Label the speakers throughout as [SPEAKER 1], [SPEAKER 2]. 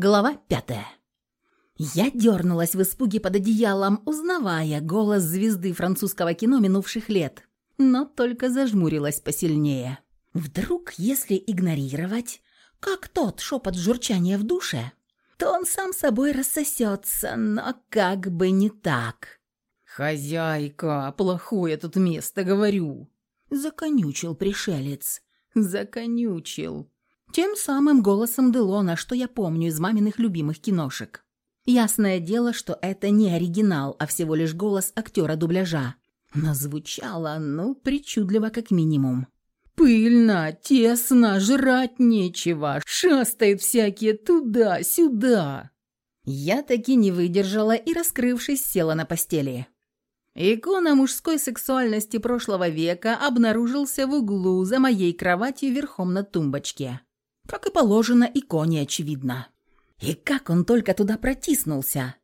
[SPEAKER 1] Глава пятая. Я дернулась в испуге под одеялом, узнавая голос звезды французского кино минувших лет, но только зажмурилась посильнее. Вдруг, если игнорировать, как тот шепот журчания в душе, то он сам собой рассосется, но как бы не так.
[SPEAKER 2] «Хозяйка, плохое тут место, говорю!»
[SPEAKER 1] Законючил пришелец. Законючил. Тем самым голосом Делона, что я помню из маминых любимых киношек. Ясное дело, что это не оригинал, а всего лишь голос актера дубляжа. Но звучало, ну, причудливо как минимум.
[SPEAKER 2] «Пыльно, тесно, жрать нечего, шастают всякие туда-сюда».
[SPEAKER 1] Я таки не выдержала и, раскрывшись, села на постели. Икона мужской сексуальности прошлого века обнаружился в углу за моей кроватью верхом на тумбочке. Как и положено, иконе очевидно. И как он только туда протиснулся.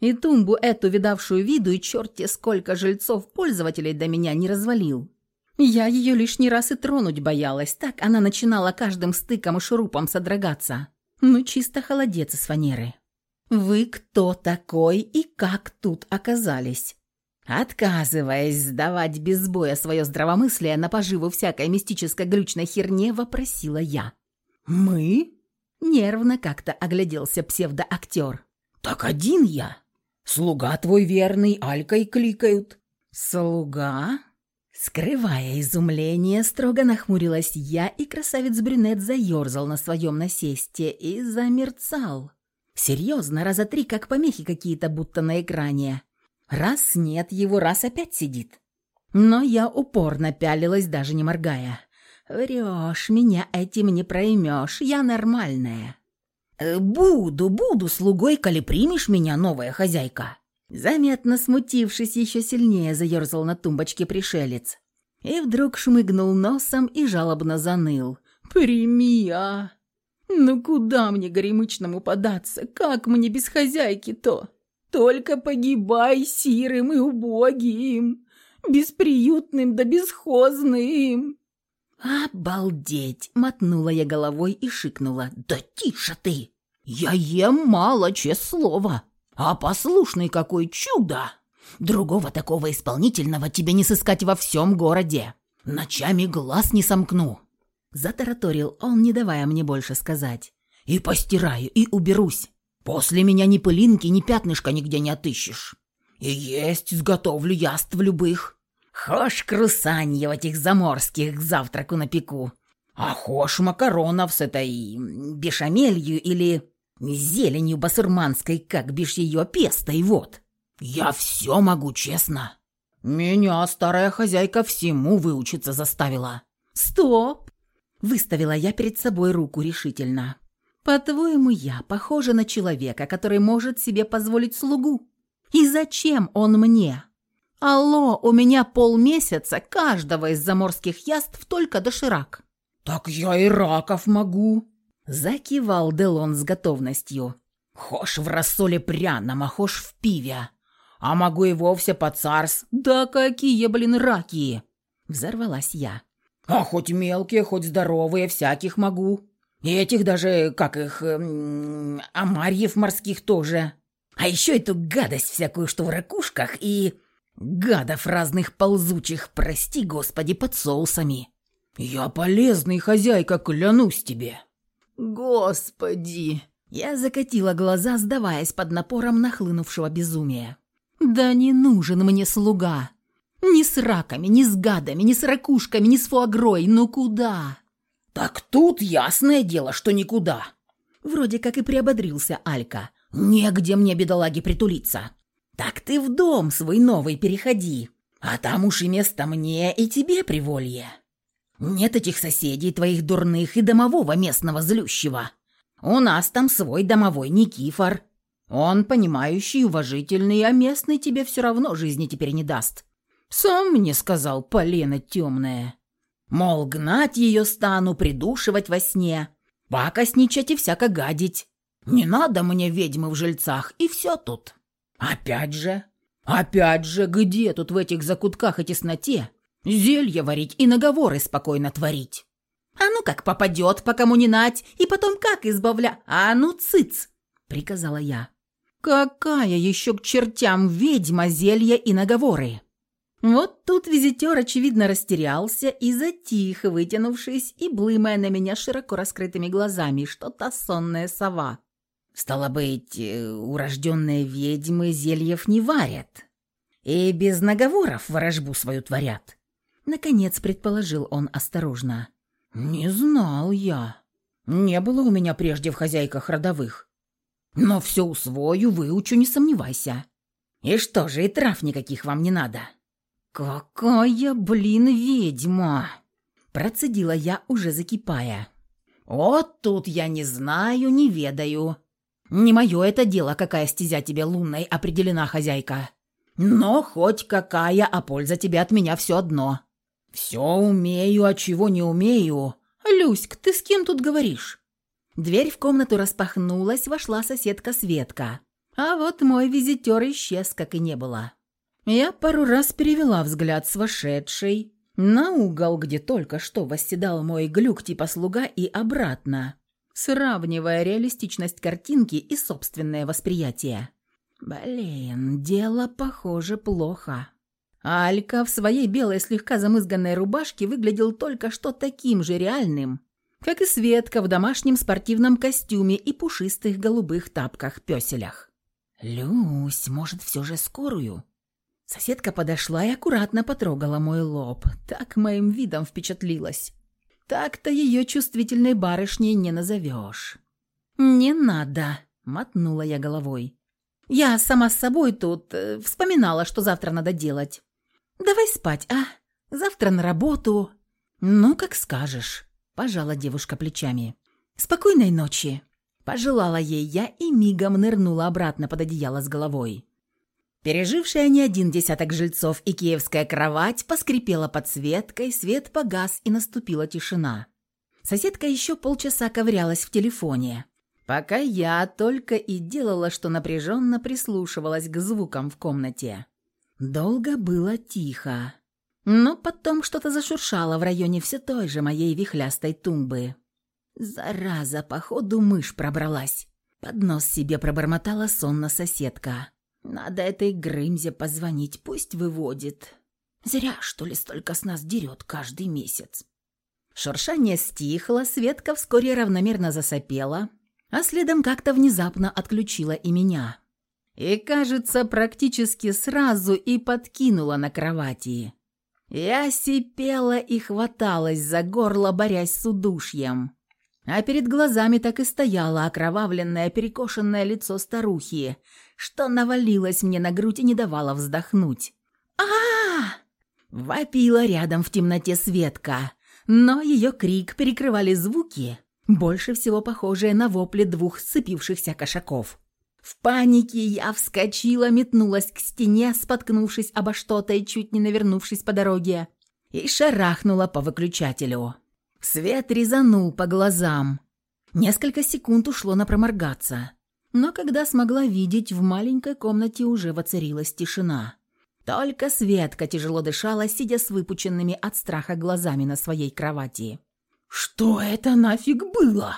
[SPEAKER 1] И тумбу эту, видавшую виду, и черти сколько жильцов-пользователей до меня не развалил. Я ее лишний раз и тронуть боялась, так она начинала каждым стыком и шурупом содрогаться. Ну, чисто холодец из фанеры. «Вы кто такой и как тут оказались?» Отказываясь сдавать без боя свое здравомыслие на поживу всякой мистической глючной херне, вопросила я.
[SPEAKER 2] «Мы?»
[SPEAKER 1] – нервно как-то огляделся псевдоактер.
[SPEAKER 2] «Так один я. Слуга твой верный, Алькой кликают».
[SPEAKER 1] «Слуга?» Скрывая изумление, строго нахмурилась я, и красавец-брюнет заерзал на своем насесте и замерцал. Серьезно, раза три, как помехи какие-то будто на экране. Раз нет его, раз опять сидит. Но я упорно пялилась, даже не моргая. «Врешь, меня этим не проймешь, я нормальная».
[SPEAKER 2] «Э, «Буду, буду слугой, коли примешь меня, новая хозяйка».
[SPEAKER 1] Заметно смутившись, еще сильнее заерзал на тумбочке пришелец. И вдруг шмыгнул носом и жалобно заныл.
[SPEAKER 2] «Прими, а! Ну куда мне горемычному податься? Как мне без хозяйки-то? Только погибай сирым и убогим, бесприютным да бесхозным!»
[SPEAKER 1] «Обалдеть!» — мотнула я головой и шикнула. «Да тише ты!
[SPEAKER 2] Я ем мало, честное слово, а послушный какой чудо! Другого такого исполнительного тебе не сыскать во всем городе. Ночами глаз не сомкну!»
[SPEAKER 1] Затараторил он, не давая мне больше сказать.
[SPEAKER 2] «И постираю, и уберусь. После меня ни пылинки, ни пятнышка нигде не отыщешь. И есть сготовлю яств любых.
[SPEAKER 1] Хошь крусанье этих заморских к завтраку напеку.
[SPEAKER 2] А хошь макаронов с этой бешамелью или зеленью басурманской, как бишь ее пестой, вот. Я все могу, честно. Меня старая хозяйка всему выучиться заставила.
[SPEAKER 1] Стоп! Выставила я перед собой руку решительно. По-твоему, я похожа на человека, который может себе позволить слугу? И зачем он мне? Алло, у меня полмесяца каждого из заморских яств только доширак.
[SPEAKER 2] Так я и раков могу.
[SPEAKER 1] Закивал Делон с готовностью.
[SPEAKER 2] Хошь в рассоле пряном, а хошь в пиве. А могу и вовсе по царс.
[SPEAKER 1] Да какие, блин, раки! Взорвалась я.
[SPEAKER 2] А хоть мелкие, хоть здоровые, всяких могу. И этих даже, как их, эм, амарьев морских тоже. А еще эту гадость всякую, что в ракушках, и Гадов разных ползучих, прости, Господи, под соусами. Я полезный хозяйка, клянусь тебе.
[SPEAKER 1] Господи! Я закатила глаза, сдаваясь под напором нахлынувшего безумия. Да не нужен мне слуга. Ни с раками, ни с гадами, ни с ракушками, ни с фуагрой, ну куда?
[SPEAKER 2] Так тут ясное дело, что никуда.
[SPEAKER 1] Вроде как и приободрился Алька.
[SPEAKER 2] Негде мне, бедолаги, притулиться.
[SPEAKER 1] Так ты в дом свой новый переходи, а там уж и место мне и тебе приволье. Нет этих соседей твоих дурных и домового местного злющего. У нас там свой домовой Никифор. Он понимающий, уважительный, а местный тебе все равно жизни теперь не даст. Сам мне сказал полено темное. Мол, гнать ее стану, придушивать во сне, пакостничать и всяко гадить. Не надо мне ведьмы в жильцах, и все тут. Опять же, опять же, где тут в этих закутках и тесноте зелье варить и наговоры спокойно творить? А ну как попадет, по кому не нать, и потом как избавля... А ну цыц! приказала я. «Какая еще к чертям ведьма, зелья и наговоры?» Вот тут визитер, очевидно, растерялся и затих, вытянувшись и блымая на меня широко раскрытыми глазами, что-то сонная сова. «Стало быть, э, урожденные ведьмы зельев не варят и без наговоров ворожбу свою творят», — наконец предположил он осторожно. «Не знал я. Не было у меня прежде в хозяйках родовых. Но все усвою, выучу, не сомневайся. И что же, и трав никаких вам не надо». «Какая, блин, ведьма!» Процедила я, уже закипая. «Вот тут я не знаю, не ведаю. Не мое это дело, какая стезя тебе лунной определена, хозяйка. Но хоть какая, а польза тебе от меня все одно. Все умею, а чего не умею. Люськ, ты с кем тут говоришь?» Дверь в комнату распахнулась, вошла соседка Светка. А вот мой визитер исчез, как и не было. Я пару раз перевела взгляд с вошедшей на угол, где только что восседал мой глюк типа слуга, и обратно, сравнивая реалистичность картинки и собственное восприятие. Блин, дело, похоже, плохо. Алька в своей белой слегка замызганной рубашке выглядел только что таким же реальным, как и Светка в домашнем спортивном костюме и пушистых голубых тапках-пёселях. «Люсь, может, все же скорую?» Соседка подошла и аккуратно потрогала мой лоб. Так моим видом впечатлилась. Так-то ее чувствительной барышней не назовешь. «Не надо», — мотнула я головой. «Я сама с собой тут э, вспоминала, что завтра надо делать. Давай спать, а? Завтра на работу». «Ну, как скажешь», — пожала девушка плечами. «Спокойной ночи», — пожелала ей я и мигом нырнула обратно под одеяло с головой. Пережившая не один десяток жильцов и киевская кровать поскрипела подсветкой, свет погас и наступила тишина. Соседка еще полчаса ковырялась в телефоне, пока я только и делала, что напряженно прислушивалась к звукам в комнате. Долго было тихо, но потом что-то зашуршало в районе все той же моей вихлястой тумбы. Зараза, походу мышь пробралась. Под нос себе пробормотала сонно соседка. Надо этой Грымзе позвонить, пусть выводит. Зря, что ли, столько с нас дерет каждый месяц. Шуршание стихло, Светка вскоре равномерно засопела, а следом как-то внезапно отключила и меня. И, кажется, практически сразу и подкинула на кровати. Я сипела и хваталась за горло, борясь с удушьем. А перед глазами так и стояло окровавленное перекошенное лицо старухи, что навалилось мне на грудь и не давало вздохнуть. а, -а, Вопила рядом в темноте Светка, но ее крик перекрывали звуки, больше всего похожие на вопли двух сцепившихся кошаков. В панике я вскочила, метнулась к стене, споткнувшись обо что-то и чуть не навернувшись по дороге, и шарахнула по выключателю. Свет резанул по глазам. Несколько секунд ушло на проморгаться. Но когда смогла видеть, в маленькой комнате уже воцарилась тишина. Только Светка тяжело дышала, сидя с выпученными от страха глазами на своей кровати. «Что это нафиг было?»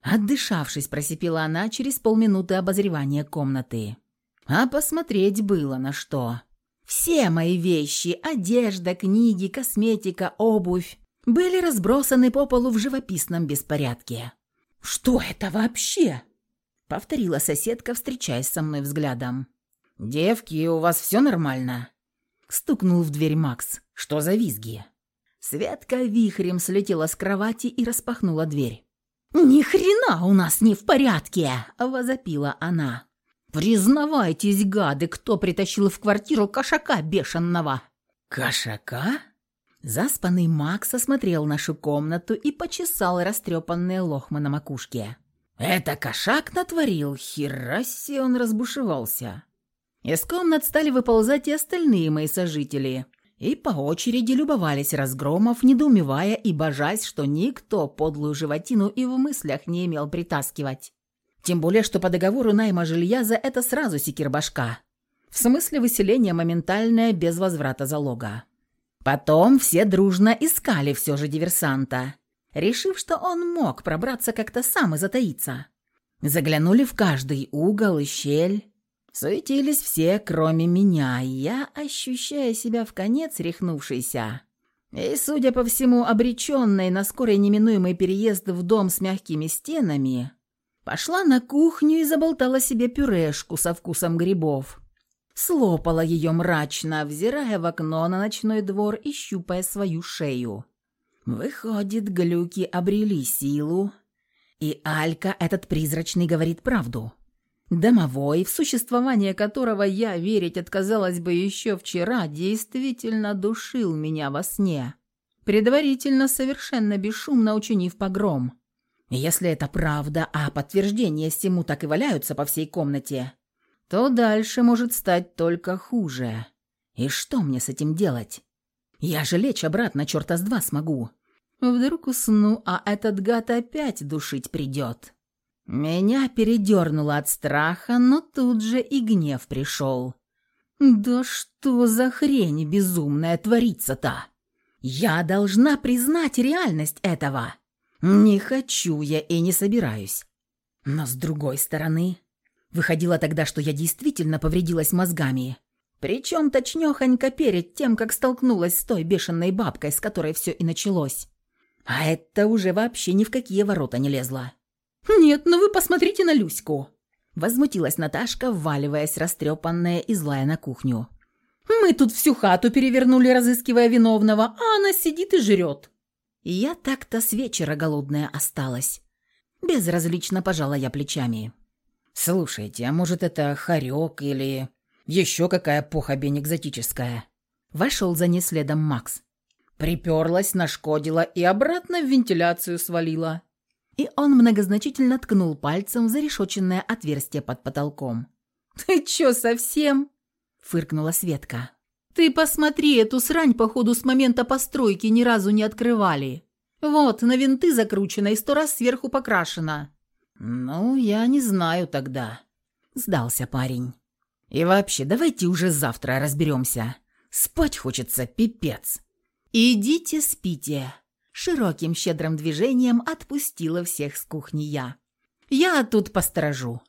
[SPEAKER 1] Отдышавшись, просипела она через полминуты обозревания комнаты. А посмотреть было на что. Все мои вещи, одежда, книги, косметика, обувь были разбросаны по полу в живописном беспорядке. «Что это вообще?» повторила соседка, встречаясь со мной взглядом. «Девки, у вас все нормально?» Стукнул в дверь Макс. «Что за визги?» Светка вихрем слетела с кровати и распахнула дверь. «Ни хрена у нас не в порядке!» – возопила она. «Признавайтесь, гады, кто притащил в квартиру кошака бешеного!» «Кошака?» Заспанный Макс осмотрел нашу комнату и почесал растрепанные лохмы на макушке. «Это кошак натворил? Хераси он разбушевался!» Из комнат стали выползать и остальные мои сожители, и по очереди любовались разгромов, недоумевая и божась, что никто подлую животину и в мыслях не имел притаскивать. Тем более, что по договору найма жилья за это сразу секирбашка. В смысле выселения моментальное, без возврата залога. Потом все дружно искали все же диверсанта решив, что он мог пробраться как-то сам и затаиться.
[SPEAKER 2] Заглянули в каждый угол и щель. Суетились все, кроме меня, я, ощущая себя в конец рехнувшейся, и, судя по всему, обреченной на скорый неминуемый переезд в дом с мягкими стенами, пошла на кухню и заболтала себе пюрешку со вкусом грибов. Слопала ее мрачно, взирая в окно на ночной двор и щупая свою шею. Выходит, глюки обрели силу, и Алька, этот призрачный, говорит правду. Домовой, в существование которого я верить отказалась бы еще вчера, действительно душил меня во сне, предварительно совершенно бесшумно учинив погром. Если это правда, а подтверждения всему так и валяются по всей комнате, то дальше может стать только хуже. И что мне с этим делать? Я же лечь обратно черта с два смогу. Вдруг усну, а этот гад опять душить придет. Меня передернуло от страха, но тут же и гнев пришел. «Да что за хрень безумная творится-то? Я должна признать реальность этого. Не хочу я и не собираюсь. Но с другой стороны, выходило тогда, что я действительно повредилась мозгами. Причем точнёхонько перед тем, как столкнулась с той бешеной бабкой, с которой все и началось. А это уже вообще ни в какие ворота не лезло. «Нет, ну вы посмотрите на Люську!» Возмутилась Наташка, вваливаясь растрепанная и злая на кухню. «Мы тут всю хату перевернули, разыскивая виновного, а она сидит и жрет». Я так-то с вечера голодная осталась. Безразлично пожала я плечами. «Слушайте, а может это хорек или еще какая похобень экзотическая?» Вошел за ней следом Макс. Приперлась, нашкодила и обратно в вентиляцию свалила и он многозначительно ткнул пальцем в зарешоченное отверстие под потолком. «Ты чё, совсем?» – фыркнула Светка. «Ты посмотри, эту срань, походу, с момента постройки ни разу не открывали. Вот, на винты закручена и сто раз сверху покрашена». «Ну, я не знаю тогда», – сдался парень. «И вообще, давайте уже завтра разберемся. Спать хочется, пипец». «Идите спите», Широким щедрым движением отпустила всех с кухни я. «Я тут посторожу».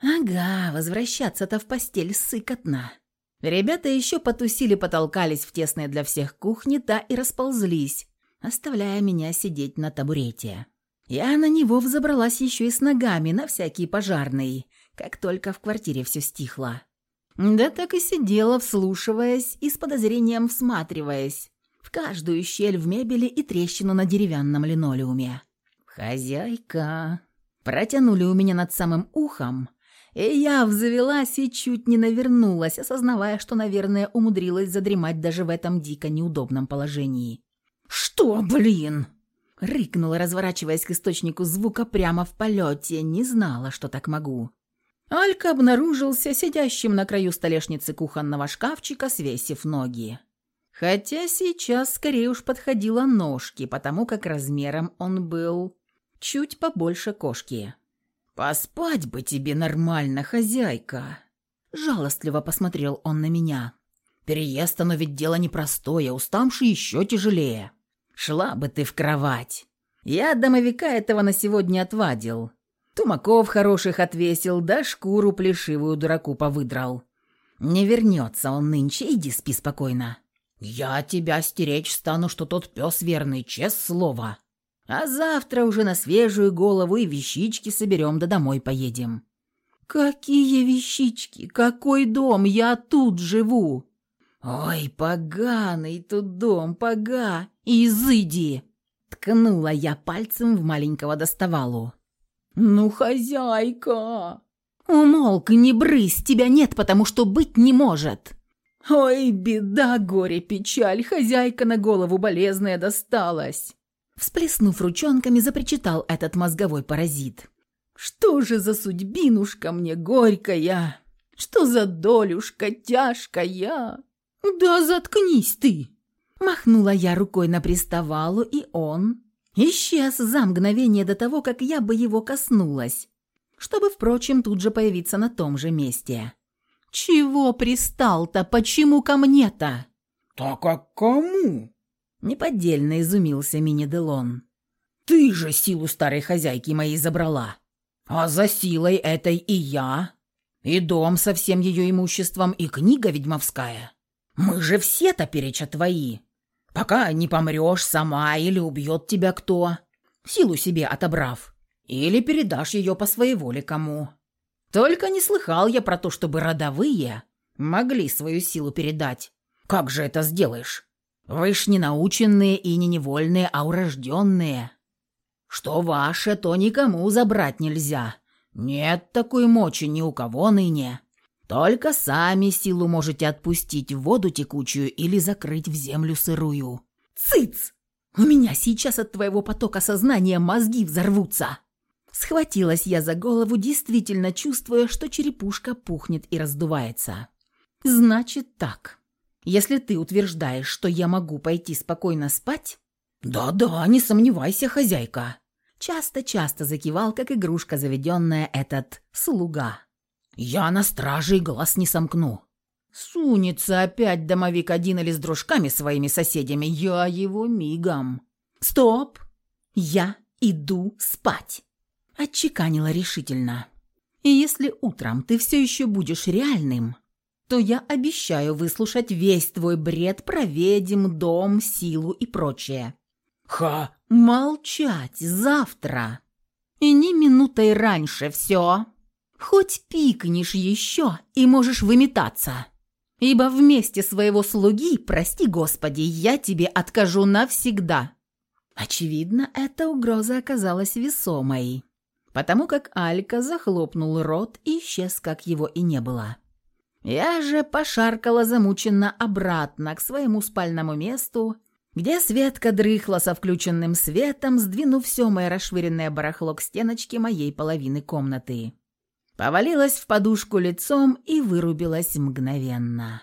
[SPEAKER 2] «Ага, возвращаться-то в постель сыкотно». Ребята еще потусили, потолкались в тесной для всех кухне, та и расползлись, оставляя меня сидеть на табурете. Я на него взобралась еще и с ногами, на всякий пожарный, как только в квартире все стихло. Да так и сидела, вслушиваясь и с подозрением всматриваясь, каждую щель в мебели и трещину на деревянном линолеуме. «Хозяйка!» Протянули у меня над самым ухом, и я взвелась и чуть не навернулась, осознавая, что, наверное, умудрилась задремать даже в этом дико неудобном положении. «Что, блин?» Рыкнула, разворачиваясь к источнику звука прямо в полете, не знала, что так могу. Алька обнаружился сидящим на краю столешницы кухонного шкафчика, свесив ноги. Хотя сейчас скорее уж подходила ножки, потому как размером он был чуть побольше кошки. «Поспать бы тебе нормально, хозяйка!» Жалостливо посмотрел он на меня. «Переезд, оно ведь дело непростое, уставший еще тяжелее. Шла бы ты в кровать. Я домовика этого на сегодня отвадил. Тумаков хороших отвесил, да шкуру плешивую дураку повыдрал. Не вернется он нынче, иди спи спокойно». «Я тебя стеречь стану, что тот пес верный, честное слово. А завтра уже на свежую голову и вещички соберем, да домой поедем». «Какие вещички? Какой дом? Я тут живу!» «Ой, поганый тут дом, пога! Изыди!» Ткнула я пальцем в маленького доставалу. «Ну, хозяйка!» «Умолк, не брысь, тебя нет, потому что быть не может!» «Ой, беда, горе, печаль, хозяйка на голову болезная досталась!» Всплеснув ручонками, запричитал этот мозговой паразит. «Что же за судьбинушка мне горькая? Что за долюшка тяжкая?» «Да заткнись ты!» Махнула я рукой на приставалу, и он исчез за мгновение до того, как я бы его коснулась, чтобы, впрочем, тут же появиться на том же месте. «Чего пристал-то? Почему ко мне-то?»
[SPEAKER 3] «Так а кому?»
[SPEAKER 2] Неподдельно изумился мини-делон. «Ты же силу старой хозяйки моей забрала!» А за силой этой и я, и дом со всем ее имуществом, и книга ведьмовская. Мы же все-то переча твои. Пока не помрешь сама или убьет тебя кто, силу себе отобрав, или передашь ее по своей воле кому. Только не слыхал я про то, чтобы родовые могли свою силу передать. Как же это сделаешь? Вы ж не наученные и не невольные, а урожденные. Что ваше, то никому забрать нельзя. Нет такой мочи ни у кого ныне. Только сами силу можете отпустить в воду текучую или закрыть в землю сырую.
[SPEAKER 1] Цыц! У меня сейчас от твоего потока сознания мозги взорвутся. Схватилась я за голову, действительно чувствуя, что черепушка пухнет и раздувается. Значит так. Если ты утверждаешь, что я могу пойти спокойно спать...
[SPEAKER 2] Да-да, не сомневайся, хозяйка.
[SPEAKER 1] Часто-часто закивал, как игрушка заведенная этот слуга.
[SPEAKER 2] «Я на страже и глаз не сомкну. Сунется опять домовик один или с дружками своими соседями, я его мигом».
[SPEAKER 1] «Стоп! Я иду спать!» Отчеканила решительно. «И если утром ты все еще будешь реальным, то я обещаю выслушать весь твой бред про ведьм, дом, силу и прочее».
[SPEAKER 2] «Ха!»
[SPEAKER 1] Молчать завтра. И ни минутой раньше все. Хоть пикнешь еще и можешь выметаться. Ибо вместе своего слуги, прости господи, я тебе откажу навсегда. Очевидно, эта угроза оказалась весомой, потому как Алька захлопнул рот и исчез, как его и не было. Я же пошаркала замученно обратно к своему спальному месту где Светка дрыхла со включенным светом, сдвинув все мое расшвыренное барахло к стеночке моей половины комнаты. Повалилась в подушку лицом и вырубилась мгновенно.